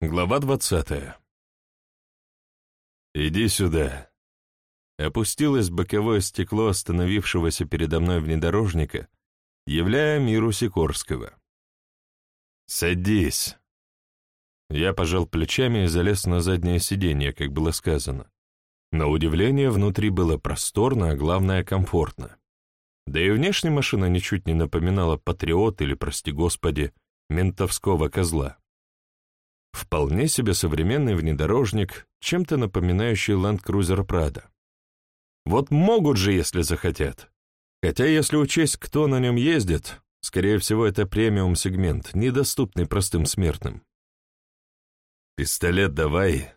Глава двадцатая. «Иди сюда». Опустилось боковое стекло остановившегося передо мной внедорожника, являя миру Сикорского. «Садись». Я пожал плечами и залез на заднее сиденье, как было сказано. На удивление, внутри было просторно, а главное, комфортно. Да и внешне машина ничуть не напоминала патриот или, прости господи, ментовского козла. Вполне себе современный внедорожник, чем-то напоминающий Land Cruiser Prado. Вот могут же, если захотят. Хотя, если учесть, кто на нем ездит, скорее всего, это премиум-сегмент, недоступный простым смертным. «Пистолет давай!»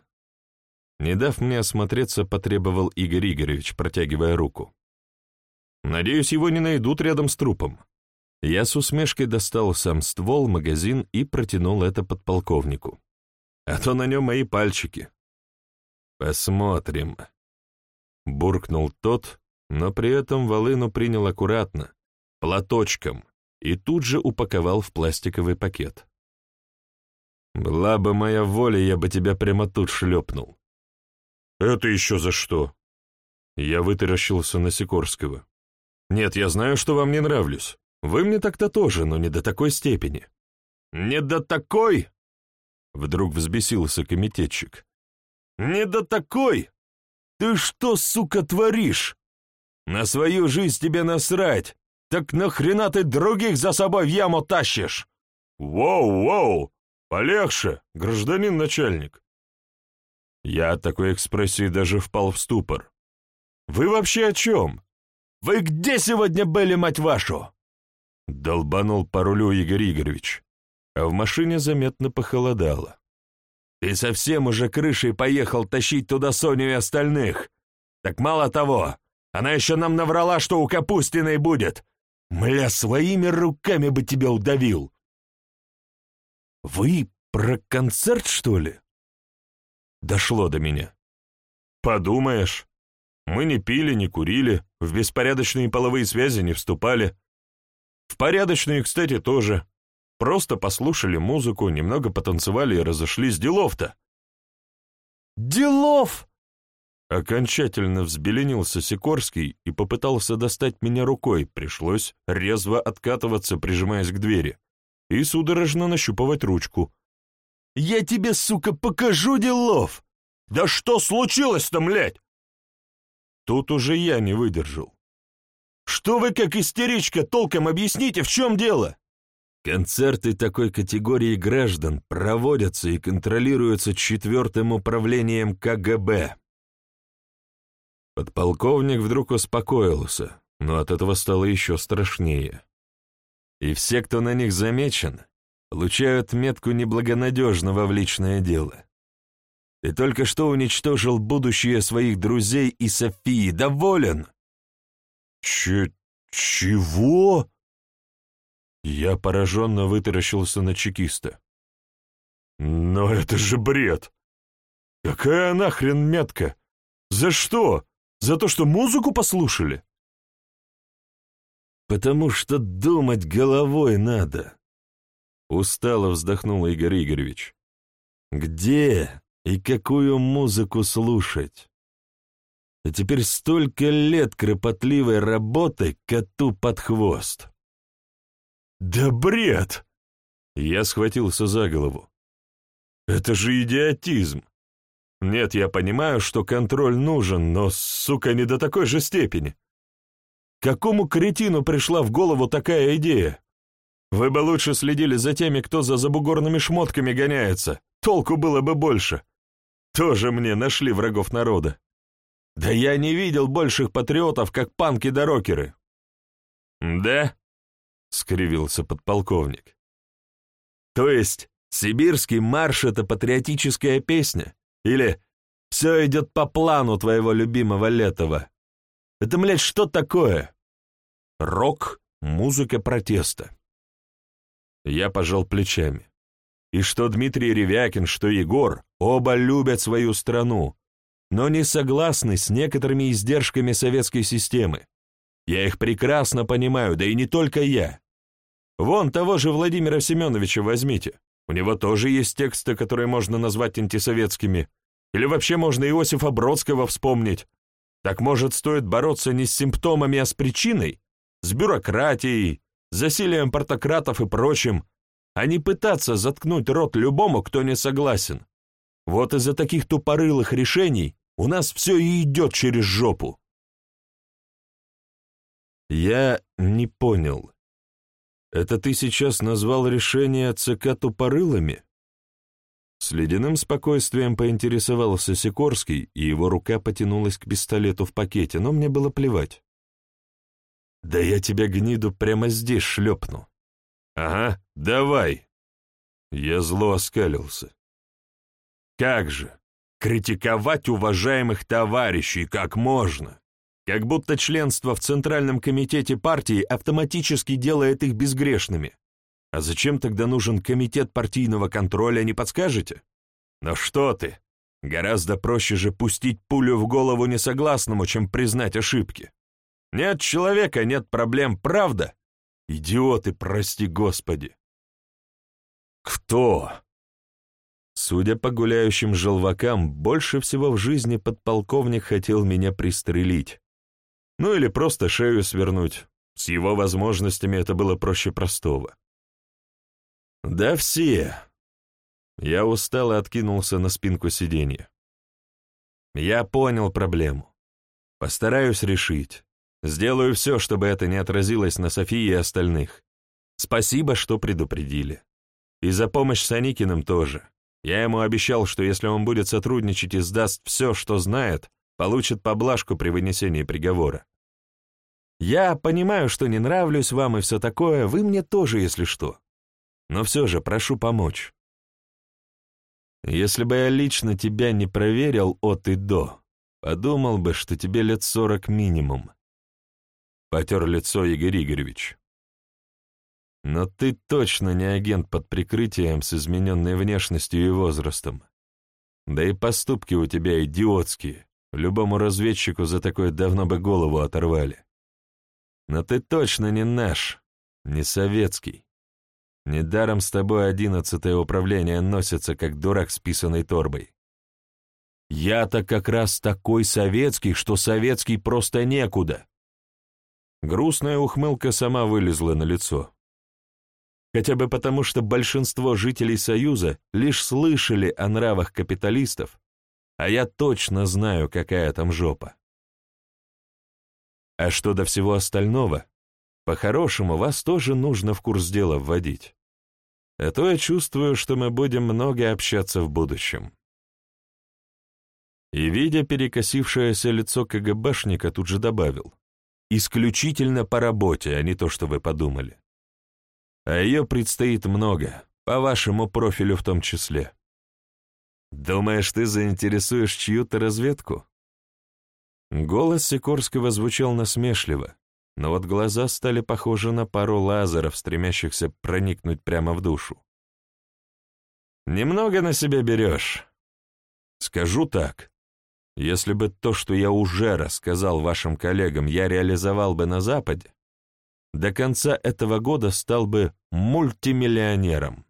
Не дав мне осмотреться, потребовал Игорь Игоревич, протягивая руку. «Надеюсь, его не найдут рядом с трупом». Я с усмешкой достал сам ствол, магазин и протянул это подполковнику. А то на нем мои пальчики. Посмотрим. Буркнул тот, но при этом волыну принял аккуратно, платочком, и тут же упаковал в пластиковый пакет. «Была бы моя воля, я бы тебя прямо тут шлепнул». «Это еще за что?» Я вытаращился на Сикорского. «Нет, я знаю, что вам не нравлюсь. Вы мне так-то тоже, но не до такой степени». «Не до такой?» Вдруг взбесился комитетчик. «Не до такой! Ты что, сука, творишь? На свою жизнь тебе насрать! Так нахрена ты других за собой в яму тащишь?» «Воу-воу! Полегче, гражданин начальник!» Я от такой экспрессии даже впал в ступор. «Вы вообще о чем? Вы где сегодня были, мать вашу?» Долбанул по рулю Игорь Игоревич, а в машине заметно похолодало. «Ты совсем уже крышей поехал тащить туда Соню и остальных. Так мало того, она еще нам наврала, что у Капустиной будет. Мля, своими руками бы тебя удавил!» «Вы про концерт, что ли?» Дошло до меня. «Подумаешь, мы не пили, не курили, в беспорядочные половые связи не вступали. В порядочные, кстати, тоже. Просто послушали музыку, немного потанцевали и разошлись. Делов-то!» «Делов!» Окончательно взбеленился Сикорский и попытался достать меня рукой, пришлось резво откатываться, прижимаясь к двери, и судорожно нащупывать ручку. «Я тебе, сука, покажу делов! Да что случилось-то, млядь?» Тут уже я не выдержал. «Что вы как истеричка, толком объясните, в чем дело?» Концерты такой категории граждан проводятся и контролируются четвертым управлением КГБ. Подполковник вдруг успокоился, но от этого стало еще страшнее. И все, кто на них замечен, получают метку неблагонадежного в личное дело. Ты только что уничтожил будущее своих друзей и Софии. Доволен? Ч... чего? Я пораженно вытаращился на чекиста. Но это же бред! Какая нахрен метка? За что? За то, что музыку послушали? Потому что думать головой надо. Устало вздохнул Игорь Игоревич. Где и какую музыку слушать. А теперь столько лет кропотливой работы коту под хвост. «Да бред!» Я схватился за голову. «Это же идиотизм! Нет, я понимаю, что контроль нужен, но, сука, не до такой же степени. Какому кретину пришла в голову такая идея? Вы бы лучше следили за теми, кто за забугорными шмотками гоняется. Толку было бы больше. Тоже мне нашли врагов народа. Да я не видел больших патриотов, как панки да рокеры. Да? Скривился подполковник. То есть сибирский марш — это патриотическая песня? Или все идет по плану твоего любимого Летова? Это, блядь, что такое? Рок — музыка протеста. Я пожал плечами. И что Дмитрий Ревякин, что Егор, оба любят свою страну, но не согласны с некоторыми издержками советской системы. Я их прекрасно понимаю, да и не только я. Вон того же Владимира Семеновича возьмите. У него тоже есть тексты, которые можно назвать антисоветскими. Или вообще можно Иосифа Бродского вспомнить. Так, может, стоит бороться не с симптомами, а с причиной? С бюрократией, засилием портократов и прочим, а не пытаться заткнуть рот любому, кто не согласен. Вот из-за таких тупорылых решений у нас все и идет через жопу. Я не понял. Это ты сейчас назвал решение ЦК тупорылыми? С ледяным спокойствием поинтересовался Сикорский, и его рука потянулась к пистолету в пакете, но мне было плевать. «Да я тебя, гниду, прямо здесь шлепну». «Ага, давай!» Я зло оскалился. «Как же! Критиковать уважаемых товарищей как можно! Как будто членство в Центральном комитете партии автоматически делает их безгрешными. А зачем тогда нужен комитет партийного контроля, не подскажете? Но что ты! Гораздо проще же пустить пулю в голову несогласному, чем признать ошибки. Нет человека, нет проблем, правда? Идиоты, прости господи. Кто? Судя по гуляющим желвакам, больше всего в жизни подполковник хотел меня пристрелить. Ну или просто шею свернуть. С его возможностями это было проще простого. Да все. Я устал и откинулся на спинку сиденья. Я понял проблему. Постараюсь решить. Сделаю все, чтобы это не отразилось на Софии и остальных. Спасибо, что предупредили. И за помощь с Аникиным тоже. Я ему обещал, что если он будет сотрудничать и сдаст все, что знает, получит поблажку при вынесении приговора. Я понимаю, что не нравлюсь вам и все такое, вы мне тоже, если что. Но все же прошу помочь. Если бы я лично тебя не проверил от и до, подумал бы, что тебе лет сорок минимум. Потер лицо Игорь Игоревич. Но ты точно не агент под прикрытием с измененной внешностью и возрастом. Да и поступки у тебя идиотские. Любому разведчику за такое давно бы голову оторвали. Но ты точно не наш, не советский. Недаром с тобой одиннадцатое управление носится, как дурак с писаной торбой. Я-то как раз такой советский, что советский просто некуда. Грустная ухмылка сама вылезла на лицо. Хотя бы потому, что большинство жителей Союза лишь слышали о нравах капиталистов, а я точно знаю, какая там жопа. А что до всего остального, по-хорошему, вас тоже нужно в курс дела вводить. А то я чувствую, что мы будем много общаться в будущем. И, видя перекосившееся лицо КГБшника, тут же добавил. Исключительно по работе, а не то, что вы подумали. А ее предстоит много, по вашему профилю в том числе. Думаешь, ты заинтересуешь чью-то разведку? Голос Сикорского звучал насмешливо, но вот глаза стали похожи на пару лазеров, стремящихся проникнуть прямо в душу. «Немного на себя берешь. Скажу так. Если бы то, что я уже рассказал вашим коллегам, я реализовал бы на Западе, до конца этого года стал бы мультимиллионером.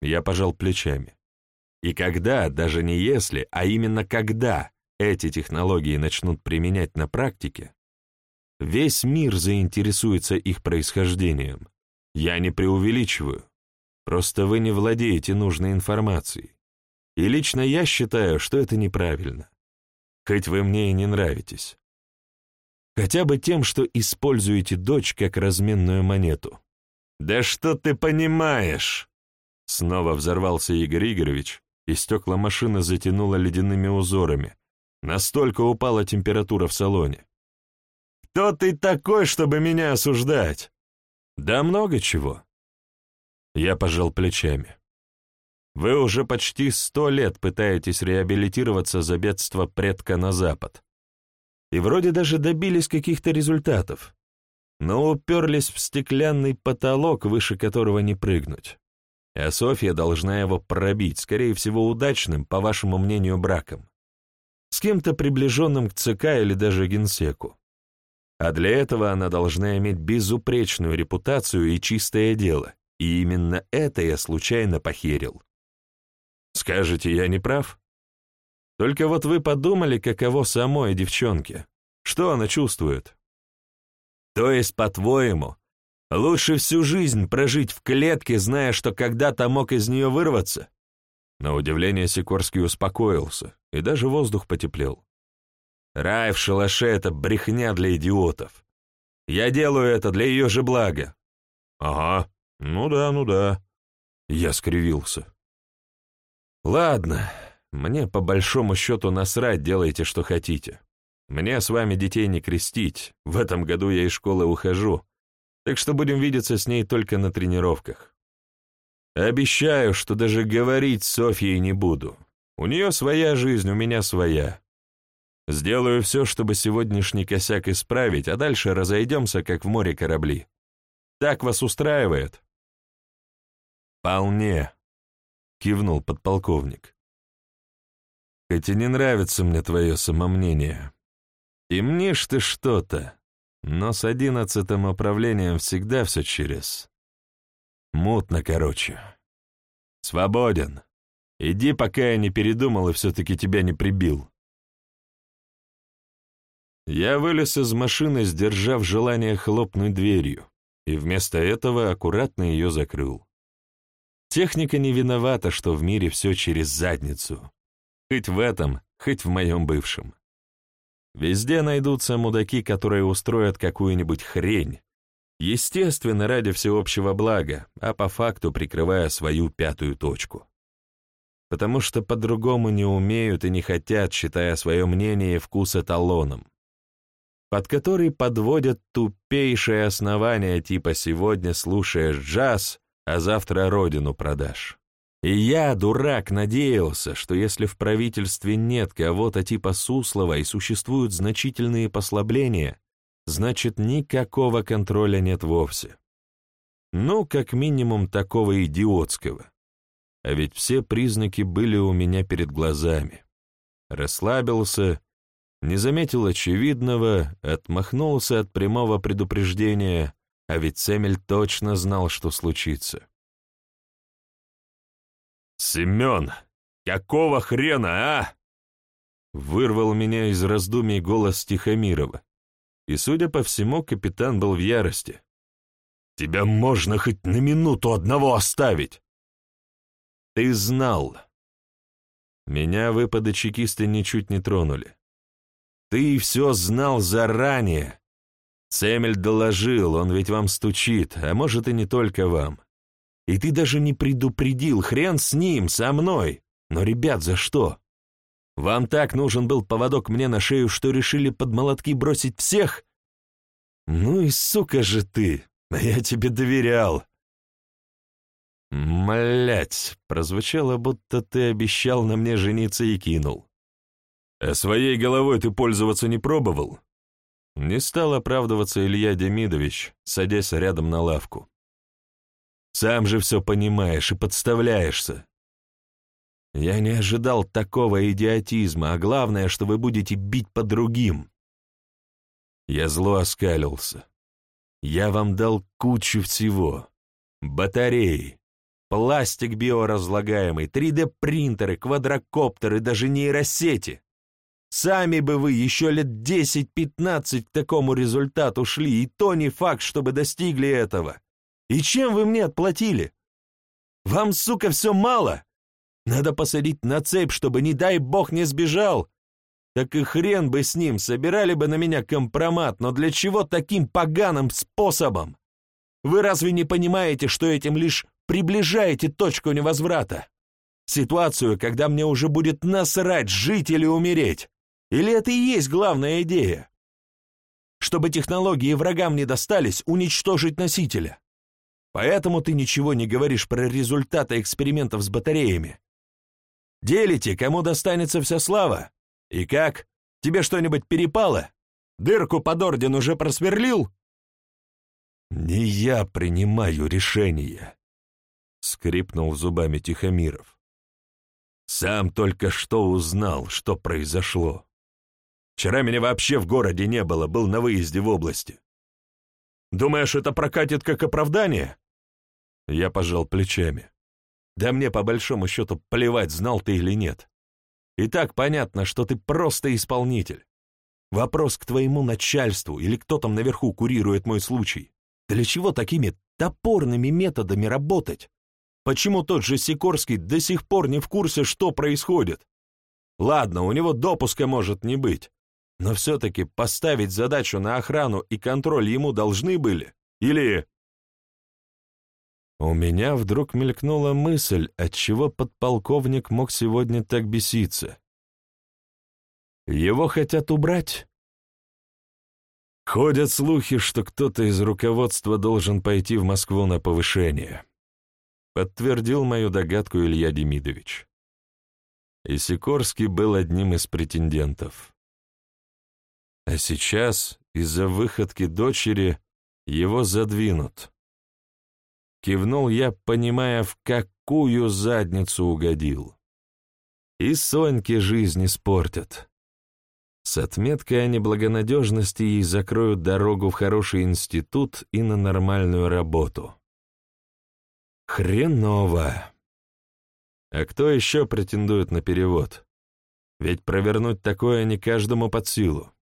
Я пожал плечами. И когда, даже не если, а именно когда эти технологии начнут применять на практике, весь мир заинтересуется их происхождением. Я не преувеличиваю. Просто вы не владеете нужной информацией. И лично я считаю, что это неправильно хоть вы мне и не нравитесь. Хотя бы тем, что используете дочь как разменную монету. «Да что ты понимаешь?» Снова взорвался Игорь Игоревич, и стекла машины затянуло ледяными узорами. Настолько упала температура в салоне. «Кто ты такой, чтобы меня осуждать?» «Да много чего». Я пожал плечами. Вы уже почти сто лет пытаетесь реабилитироваться за бедство предка на Запад. И вроде даже добились каких-то результатов, но уперлись в стеклянный потолок, выше которого не прыгнуть. А Софья должна его пробить, скорее всего, удачным, по вашему мнению, браком. С кем-то приближенным к ЦК или даже генсеку. А для этого она должна иметь безупречную репутацию и чистое дело, И именно это я случайно похерил. Скажете, я не прав? Только вот вы подумали, каково самой девчонке. Что она чувствует? То есть, по-твоему, лучше всю жизнь прожить в клетке, зная, что когда-то мог из нее вырваться? На удивление Сикорский успокоился, и даже воздух потеплел. Рай в шалаше — это брехня для идиотов. Я делаю это для ее же блага. Ага, ну да, ну да. Я скривился. Ладно, мне по большому счету насрать, делайте, что хотите. Мне с вами детей не крестить, в этом году я из школы ухожу, так что будем видеться с ней только на тренировках. Обещаю, что даже говорить с Софьей не буду. У нее своя жизнь, у меня своя. Сделаю все, чтобы сегодняшний косяк исправить, а дальше разойдемся, как в море корабли. Так вас устраивает?» «Вполне», — кивнул подполковник. «Хоть и не нравится мне твое самомнение. Темнишь ты что-то, но с одиннадцатым управлением всегда все через. Мутно, короче. Свободен. Иди, пока я не передумал и все-таки тебя не прибил». Я вылез из машины, сдержав желание хлопнуть дверью, и вместо этого аккуратно ее закрыл. Техника не виновата, что в мире все через задницу. Хоть в этом, хоть в моем бывшем. Везде найдутся мудаки, которые устроят какую-нибудь хрень, естественно, ради всеобщего блага, а по факту прикрывая свою пятую точку. Потому что по-другому не умеют и не хотят, считая свое мнение и вкус эталоном под который подводят тупейшие основания типа «сегодня слушаешь джаз, а завтра родину продашь». И я, дурак, надеялся, что если в правительстве нет кого-то типа Суслова и существуют значительные послабления, значит никакого контроля нет вовсе. Ну, как минимум такого идиотского. А ведь все признаки были у меня перед глазами. Расслабился, не заметил очевидного, отмахнулся от прямого предупреждения, а ведь Семель точно знал, что случится. «Семен, какого хрена, а?» Вырвал меня из раздумий голос Тихомирова. И, судя по всему, капитан был в ярости. «Тебя можно хоть на минуту одного оставить!» «Ты знал!» Меня выпады чекисты ничуть не тронули. Ты все знал заранее. Цемель доложил, он ведь вам стучит, а может и не только вам. И ты даже не предупредил, хрен с ним, со мной. Но, ребят, за что? Вам так нужен был поводок мне на шею, что решили под молотки бросить всех? Ну и сука же ты, я тебе доверял. Млять, прозвучало, будто ты обещал на мне жениться и кинул. А своей головой ты пользоваться не пробовал? Не стал оправдываться Илья Демидович, садясь рядом на лавку. Сам же все понимаешь и подставляешься. Я не ожидал такого идиотизма, а главное, что вы будете бить по другим. Я зло оскалился. Я вам дал кучу всего. Батареи, пластик биоразлагаемый, 3D-принтеры, квадрокоптеры, даже нейросети. Сами бы вы еще лет 10-15 к такому результату шли, и то не факт, чтобы достигли этого. И чем вы мне отплатили? Вам, сука, все мало? Надо посадить на цепь, чтобы, не дай бог, не сбежал. Так и хрен бы с ним, собирали бы на меня компромат, но для чего таким поганым способом? Вы разве не понимаете, что этим лишь приближаете точку невозврата? Ситуацию, когда мне уже будет насрать, жить или умереть. Или это и есть главная идея? Чтобы технологии врагам не достались, уничтожить носителя. Поэтому ты ничего не говоришь про результаты экспериментов с батареями. Делите, кому достанется вся слава. И как? Тебе что-нибудь перепало? Дырку под орден уже просверлил? Не я принимаю решение, — скрипнул зубами Тихомиров. Сам только что узнал, что произошло. Вчера меня вообще в городе не было, был на выезде в области. Думаешь, это прокатит как оправдание? Я пожал плечами. Да мне по большому счету плевать, знал ты или нет. И так понятно, что ты просто исполнитель. Вопрос к твоему начальству или кто там наверху курирует мой случай. Для чего такими топорными методами работать? Почему тот же Сикорский до сих пор не в курсе, что происходит? Ладно, у него допуска может не быть, но все-таки поставить задачу на охрану и контроль ему должны были? Или... У меня вдруг мелькнула мысль, отчего подполковник мог сегодня так беситься. Его хотят убрать? Ходят слухи, что кто-то из руководства должен пойти в Москву на повышение. Подтвердил мою догадку Илья Демидович. И Сикорский был одним из претендентов. А сейчас, из-за выходки дочери, его задвинут. Кивнул я, понимая, в какую задницу угодил. И Соньке жизнь испортят. С отметкой о неблагонадежности ей закроют дорогу в хороший институт и на нормальную работу. Хреново. А кто еще претендует на перевод? Ведь провернуть такое не каждому под силу.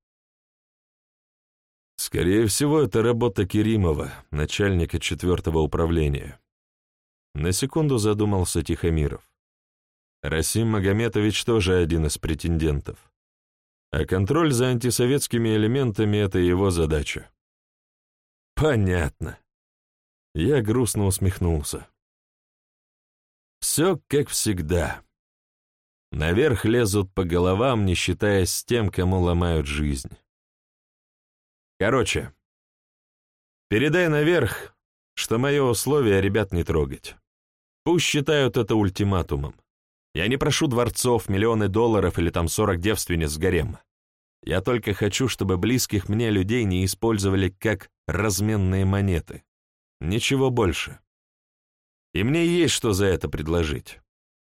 Скорее всего, это работа Керимова, начальника четвертого управления. На секунду задумался Тихомиров. Расим Магометович тоже один из претендентов. А контроль за антисоветскими элементами — это его задача. Понятно. Я грустно усмехнулся. Все как всегда. Наверх лезут по головам, не считаясь с тем, кому ломают жизнь. Короче, передай наверх, что мое условие ребят не трогать. Пусть считают это ультиматумом. Я не прошу дворцов, миллионы долларов или там сорок девственниц с гарем. Я только хочу, чтобы близких мне людей не использовали как разменные монеты. Ничего больше. И мне есть что за это предложить.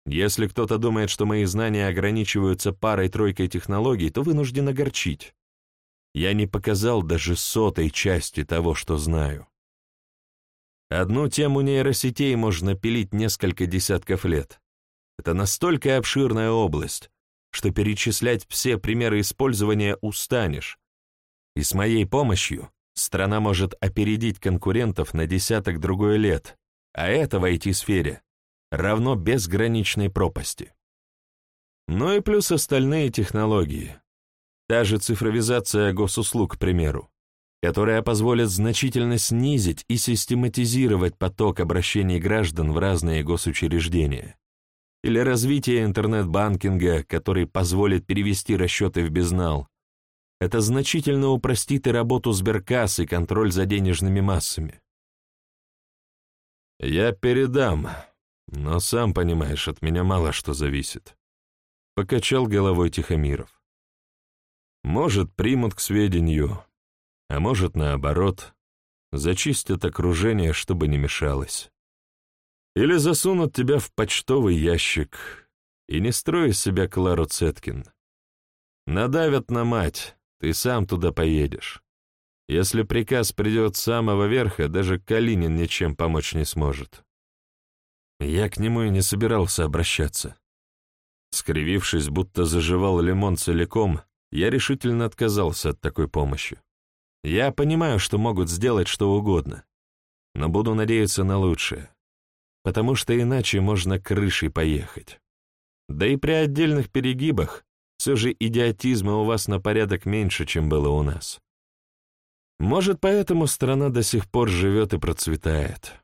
Если кто-то думает, что мои знания ограничиваются парой-тройкой технологий, то вынужден огорчить я не показал даже сотой части того, что знаю. Одну тему нейросетей можно пилить несколько десятков лет. Это настолько обширная область, что перечислять все примеры использования устанешь. И с моей помощью страна может опередить конкурентов на десяток другой лет, а это в IT-сфере равно безграничной пропасти. Ну и плюс остальные технологии. Та же цифровизация госуслуг, к примеру, которая позволит значительно снизить и систематизировать поток обращений граждан в разные госучреждения. Или развитие интернет-банкинга, который позволит перевести расчеты в безнал. Это значительно упростит и работу сберкасс и контроль за денежными массами. «Я передам, но сам понимаешь, от меня мало что зависит», — покачал головой Тихомиров. Может, примут к сведению, а может, наоборот, зачистят окружение, чтобы не мешалось. Или засунут тебя в почтовый ящик, и не строй из себя Клару Цеткин. Надавят на мать, ты сам туда поедешь. Если приказ придет с самого верха, даже Калинин ничем помочь не сможет. Я к нему и не собирался обращаться. Скривившись, будто заживал лимон целиком, я решительно отказался от такой помощи. Я понимаю, что могут сделать что угодно, но буду надеяться на лучшее, потому что иначе можно крышей поехать. Да и при отдельных перегибах все же идиотизма у вас на порядок меньше, чем было у нас. Может, поэтому страна до сих пор живет и процветает.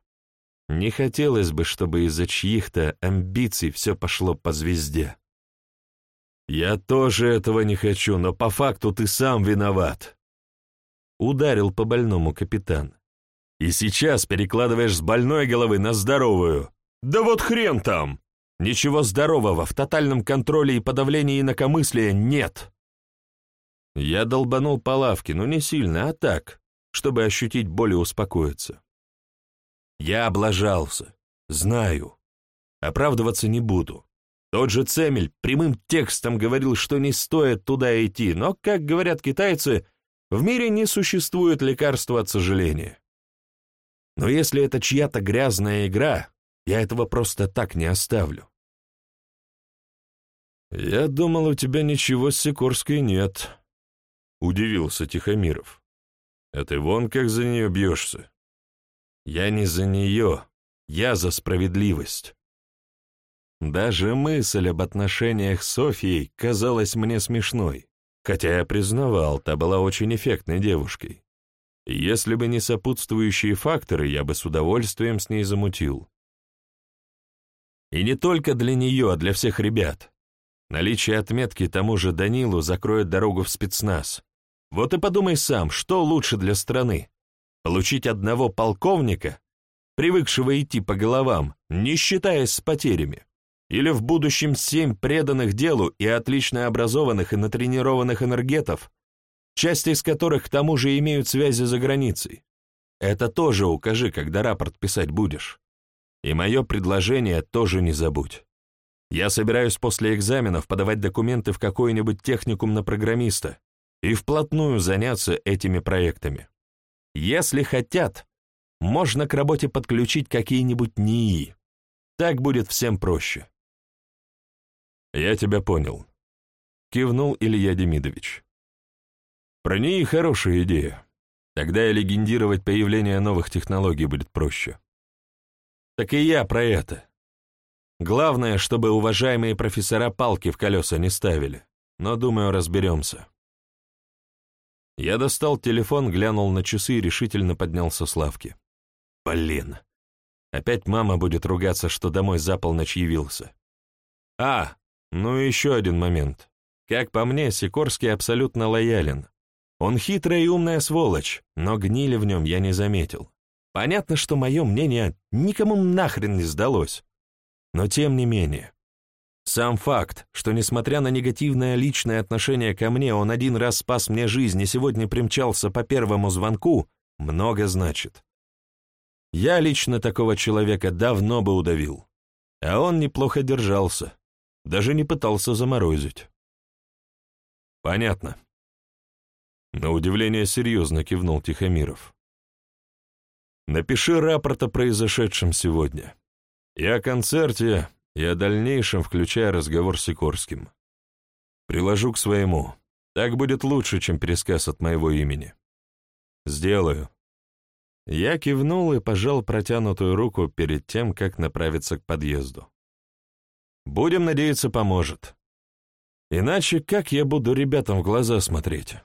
Не хотелось бы, чтобы из-за чьих-то амбиций все пошло по звезде. «Я тоже этого не хочу, но по факту ты сам виноват», — ударил по больному капитан. «И сейчас перекладываешь с больной головы на здоровую. Да вот хрен там! Ничего здорового в тотальном контроле и подавлении инакомыслия нет!» Я долбанул по лавке, но не сильно, а так, чтобы ощутить боль и успокоиться. Я облажался, знаю. Оправдываться не буду. Тот же Цемель прямым текстом говорил, что не стоит туда идти, но, как говорят китайцы, в мире не существует лекарства от сожаления. Но если это чья-то грязная игра, я этого просто так не оставлю. «Я думал, у тебя ничего с Сикорской нет», — удивился Тихомиров. «А ты вон как за нее бьешься». «Я не за нее, я за справедливость». Даже мысль об отношениях с Софьей казалась мне смешной, хотя я признавал, та была очень эффектной девушкой. если бы не сопутствующие факторы, я бы с удовольствием с ней замутил. И не только для нее, а для всех ребят. Наличие отметки тому же Данилу закроет дорогу в спецназ. Вот и подумай сам, что лучше для страны? Получить одного полковника, привыкшего идти по головам, не считаясь с потерями, или в будущем семь преданных делу и отлично образованных и натренированных энергетов, часть из которых к тому же имеют связи за границей. Это тоже укажи, когда рапорт писать будешь. И мое предложение тоже не забудь. Я собираюсь после экзаменов подавать документы в какой-нибудь техникум на программиста и вплотную заняться этими проектами. Если хотят, можно к работе подключить какие-нибудь НИИ. Так будет всем проще. Я тебя понял. Кивнул Илья Демидович. Про НИИ хорошая идея. Тогда и легендировать появление новых технологий будет проще. Так и я про это. Главное, чтобы уважаемые профессора палки в колеса не ставили. Но, думаю, разберемся. Я достал телефон, глянул на часы и решительно поднялся с лавки. Блин. Опять мама будет ругаться, что домой за полночь явился. А, ну и еще один момент. Как по мне, Сикорский абсолютно лоялен. Он хитрая и умная сволочь, но гнили в нем я не заметил. Понятно, что мое мнение никому нахрен не сдалось. Но тем не менее, сам факт, что, несмотря на негативное личное отношение ко мне, он один раз спас мне жизнь и сегодня примчался по первому звонку, много значит. Я лично такого человека давно бы удавил, а он неплохо держался, даже не пытался заморозить. Понятно. На удивление серьезно кивнул Тихомиров. Напиши рапорт о произошедшем сегодня. И о концерте, и о дальнейшем, включая разговор с Сикорским. Приложу к своему. Так будет лучше, чем пересказ от моего имени. Сделаю. Я кивнул и пожал протянутую руку перед тем, как направиться к подъезду. Будем надеяться, поможет. Иначе как я буду ребятам в глаза смотреть?